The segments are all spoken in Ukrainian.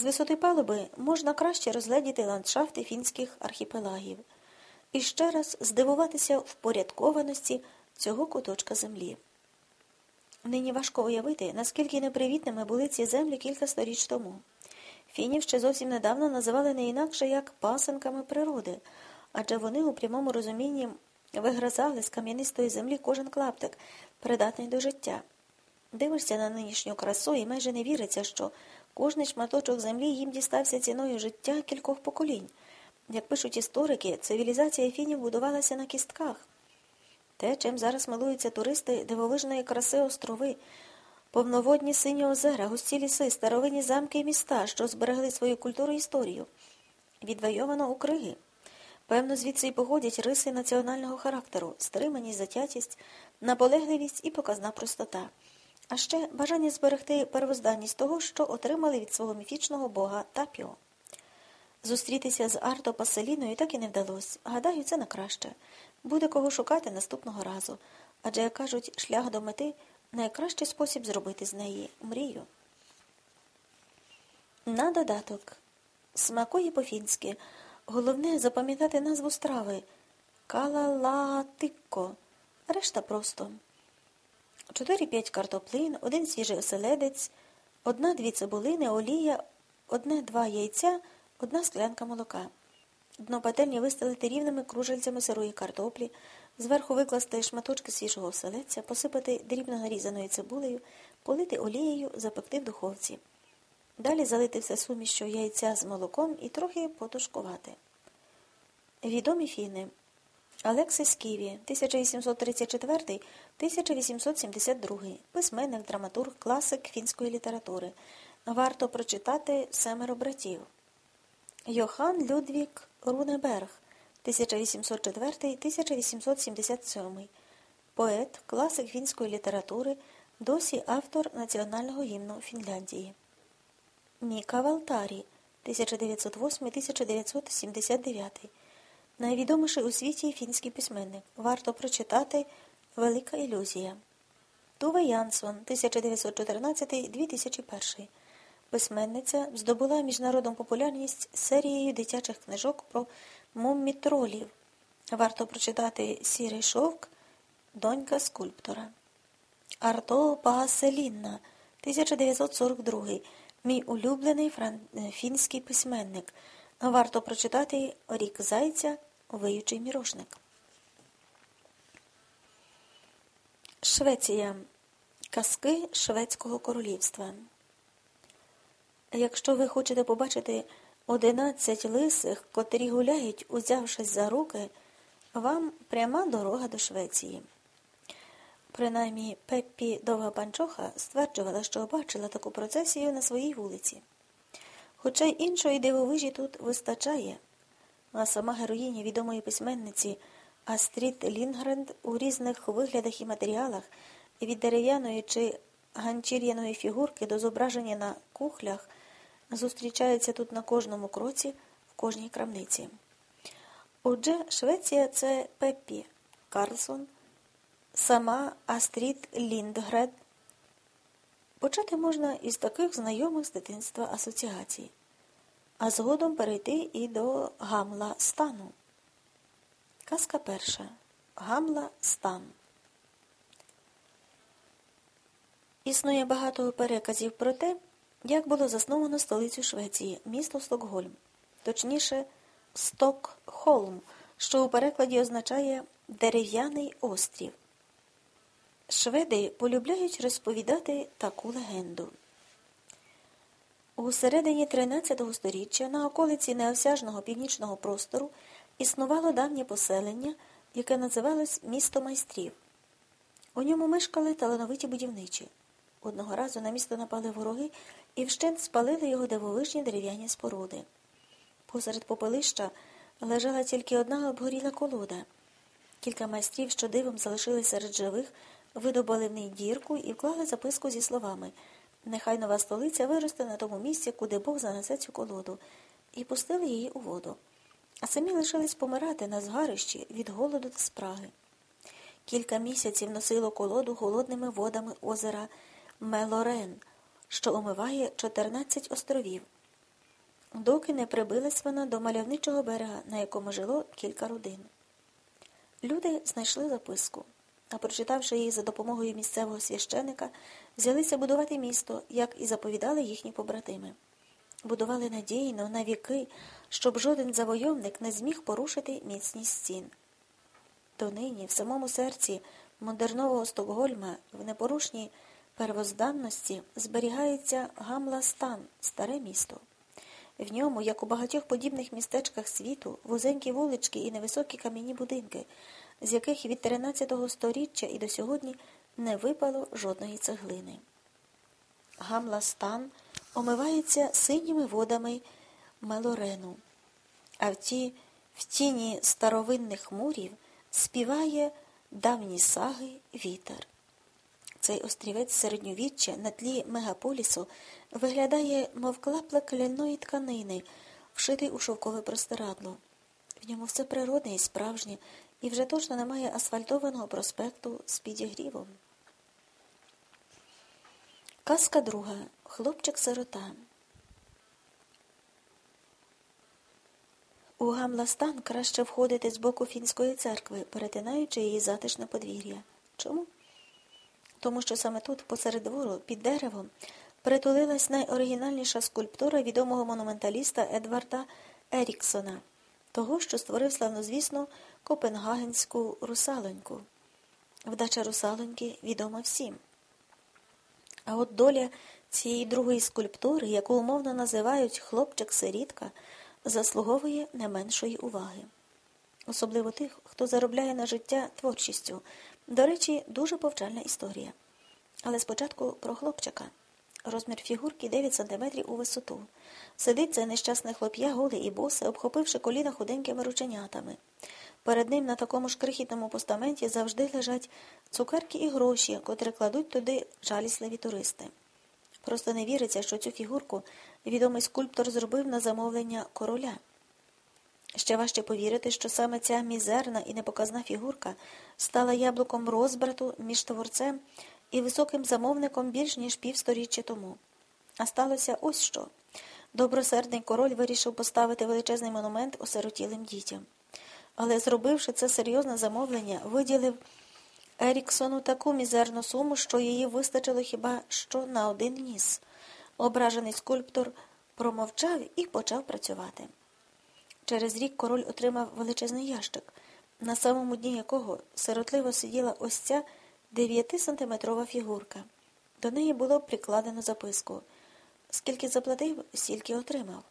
З висоти палуби можна краще розгледіти ландшафти фінських архіпелагів і ще раз здивуватися впорядкованості цього куточка землі. Нині важко уявити, наскільки непривітними були ці землі кілька сторіч тому. Фінів ще зовсім недавно називали не інакше як пасенками природи, адже вони у прямому розумінні вигризали з кам'янистої землі кожен клаптик, придатний до життя. Дивишся на нинішню красу і майже не віриться, що кожний шматочок землі їм дістався ціною життя кількох поколінь. Як пишуть історики, цивілізація фінів будувалася на кістках. Те, чим зараз милуються туристи дивовижної краси острови, повноводні сині озера, густі ліси, старовинні замки і міста, що зберегли свою культуру і історію, відвойовано у криги. Певно, звідси й походять риси національного характеру, стриманість, затятість, наполегливість і показна простота, а ще бажання зберегти первозданність того, що отримали від свого міфічного бога Тапіо. Зустрітися з Арто Паселіною так і не вдалося. Гадаю, це на краще. Буде кого шукати наступного разу. Адже, як кажуть, шлях до мети найкращий спосіб зробити з неї мрію. На додаток. Смакує по-фінськи. Головне запам'ятати назву страви Калалатикко. Решта просто. 4-5 картоплин, один свіжий оселедець, одна-дві цибулини, олія, одне-два яйця, одна склянка молока. Дно пательні вистелити рівними кружельцями сирої картоплі, зверху викласти шматочки свіжого оселедця, посипати дрібно нарізаною цибулею, полити олією, запекти в духовці. Далі залити все сумішчю яйця з молоком і трохи потушкувати. Відомі фіни Алексис Ківі, 1834-1872, письменник, драматург, класик фінської літератури. Варто прочитати семеро братів. Йохан Людвік Рунеберг, 1804-1877, поет, класик фінської літератури, досі автор національного гімну Фінляндії. Міка Валтарі, 1908-1979, найвідоміший у світі фінський письменник. Варто прочитати Велика ілюзія. Туве Янсон, 1914-2001 письменниця здобула міжнародну популярність серією дитячих книжок про муммітролів. Варто прочитати Сірий шовк, донька скульптора. Арто Пагаселінна, 1942 Мій улюблений фран... фінський письменник. Варто прочитати Рік Зайця, Виючий мірошник. Швеція. Казки Шведського королівства. Якщо ви хочете побачити одинадцять лисих, котрі гуляють, узявшись за руки, вам пряма дорога до Швеції. Принаймні, Пеппі Довга Панчоха стверджувала, що бачила таку процесію на своїй вулиці. Хоча іншої дивовижі тут вистачає, а сама героїня відомої письменниці Астрід Лінгренд у різних виглядах і матеріалах від дерев'яної чи ганчір'яної фігурки до зображення на кухлях зустрічається тут на кожному кроці, в кожній крамниці. Отже, Швеція це Пеппі Карлсон, сама Астрід Ліндгред. Почати можна із таких знайомих з дитинства асоціацій, а згодом перейти і до Гамла стану. Казка перша. Гамла стан. Існує багато переказів про те, як було засновано столицю Швеції, місто Стокгольм, точніше, Стокхолм, що у перекладі означає дерев'яний острів. Шведи полюбляють розповідати таку легенду. У середині 13 століття на околиці неосяжного північного простору існувало давнє поселення, яке називалось місто майстрів. У ньому мешкали талановиті будівничі. Одного разу на місто напали вороги і вщент спалили його дивовижні дерев'яні споруди. Посеред попелища лежала тільки одна обгоріла колода. Кілька майстрів, що дивом залишились серед живих, видобали в неї дірку і вклали записку зі словами Нехай нова столиця виросте на тому місці, куди Бог занесе цю колоду, і пустили її у воду. А самі лишились помирати на згарищі від голоду та спраги. Кілька місяців носило колоду холодними водами озера Мелорен, що омиває 14 островів. доки не прибилась вона до мальовничого берега, на якому жило кілька родин. Люди знайшли записку, а прочитавши її за допомогою місцевого священика, взялися будувати місто, як і заповідали їхні побратими. Будували надійно, на віки, щоб жоден завойовник не зміг порушити міцність стін. Донині, в самому серці модернового Стокгольма, в непорушній первозданності, зберігається Гамла-Стан, старе місто. В ньому, як у багатьох подібних містечках світу, вузенькі вулички і невисокі кам'яні будинки, з яких від 13-го сторіччя і до сьогодні не випало жодної цеглини. Гамла-Стан омивається синіми водами Мелорену, а в ті в тіні старовинних мурів співає давні саги вітер. Цей острівець середньовіччя на тлі мегаполісу виглядає, мов клапла кляної тканини, вшитий у шовкове простирадло. В ньому все природне і справжнє, і вже точно немає асфальтованого проспекту з підігрівом. Казка друга. Хлопчик-сирота. У Гамластан краще входити з боку фінської церкви, перетинаючи її затишне подвір'я. Чому? Тому що саме тут, посеред двору, під деревом, притулилась найоригінальніша скульптура відомого монументаліста Едварда Еріксона, того, що створив славнозвісну Копенгагенську русалоньку. Вдача русалоньки відома всім. А от доля цієї другої скульптури, яку умовно називають хлопчик-сирітка, заслуговує не меншої уваги. Особливо тих, хто заробляє на життя творчістю. До речі, дуже повчальна історія. Але спочатку про хлопчика. Розмір фігурки 9 см у висоту. Сидить це нещасне хлоп'я голий і босе, обхопивши коліна худенькими рученятами. Перед ним на такому ж крихітному постаменті завжди лежать цукерки і гроші, котрі кладуть туди жалісливі туристи. Просто не віриться, що цю фігурку відомий скульптор зробив на замовлення короля. Ще важче повірити, що саме ця мізерна і непоказна фігурка стала яблуком розбрату між творцем і високим замовником більш ніж півсторіччя тому. А сталося ось що. Добросердний король вирішив поставити величезний монумент осиротілим дітям. Але, зробивши це серйозне замовлення, виділив Еріксону таку мізерну суму, що її вистачило хіба що на один ніс. Ображений скульптор промовчав і почав працювати. Через рік король отримав величезний ящик, на самому дні якого сиротливо сиділа ось ця дев'ятисантиметрова фігурка. До неї було прикладено записку. Скільки заплатив, стільки отримав.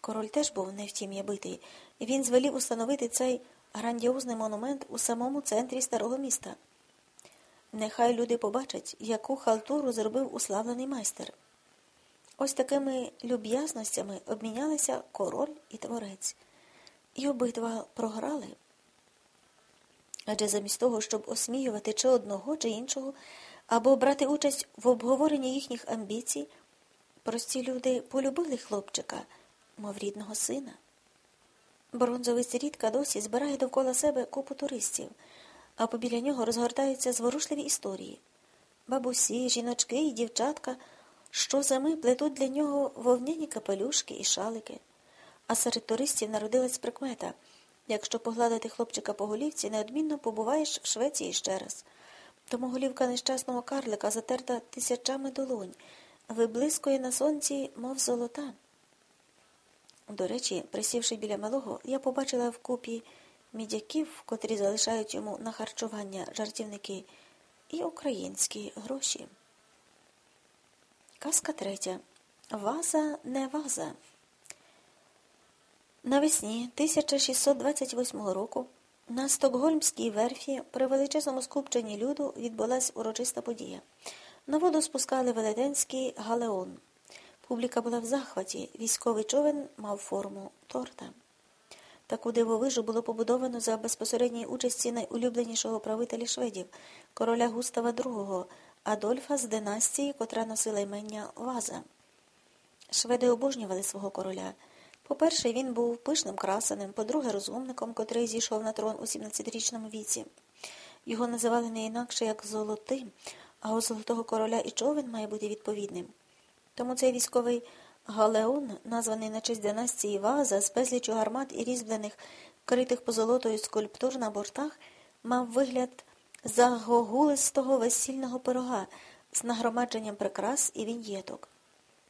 Король теж був не втім битий. Він звелів установити цей грандіозний монумент у самому центрі старого міста. Нехай люди побачать, яку халтуру зробив уславлений майстер. Ось такими люб'язностями обмінялися король і творець, і обидва програли. Адже замість того, щоб осміювати чи одного, чи іншого, або брати участь в обговоренні їхніх амбіцій, прості люди полюбили хлопчика, мов рідного сина. Бронзовий сирітка досі збирає довкола себе купу туристів, а побіля нього розгортаються зворушливі історії. Бабусі, жіночки і дівчатка, що зими плетуть для нього вовняні капелюшки і шалики. А серед туристів народилась прикмета якщо погладити хлопчика по голівці, неодмінно побуваєш в Швеції ще раз. Тому голівка нещасного карлика затерта тисячами долонь, виблискує на сонці, мов золота. До речі, присівши біля малого, я побачила в купі мідяків, котрі залишають йому на харчування жартівники, і українські гроші. Казка третя. Ваза не ваза. Навесні 1628 року на Стокгольмській верфі при величезному скупченні люду відбулася урочиста подія. На воду спускали велетенський галеон. Публіка була в захваті, військовий човен мав форму торта. Таку дивовижу було побудовано за безпосередньої участі найулюбленішого правителя шведів, короля Густава II, Адольфа з династії, котра носила імення Ваза. Шведи обожнювали свого короля. По-перше, він був пишним красеним, по-друге, розумником, котрий зійшов на трон у 17-річному віці. Його називали не інакше як Золотим, а у золотого короля і човен має бути відповідним. Тому цей військовий Галеон, названий на честь династії Ваза, з безлічу гармат і різьблених, критих позолотою скульптур на бортах, мав вигляд загогулистого весільного пирога з нагромадженням прикрас і віньєток.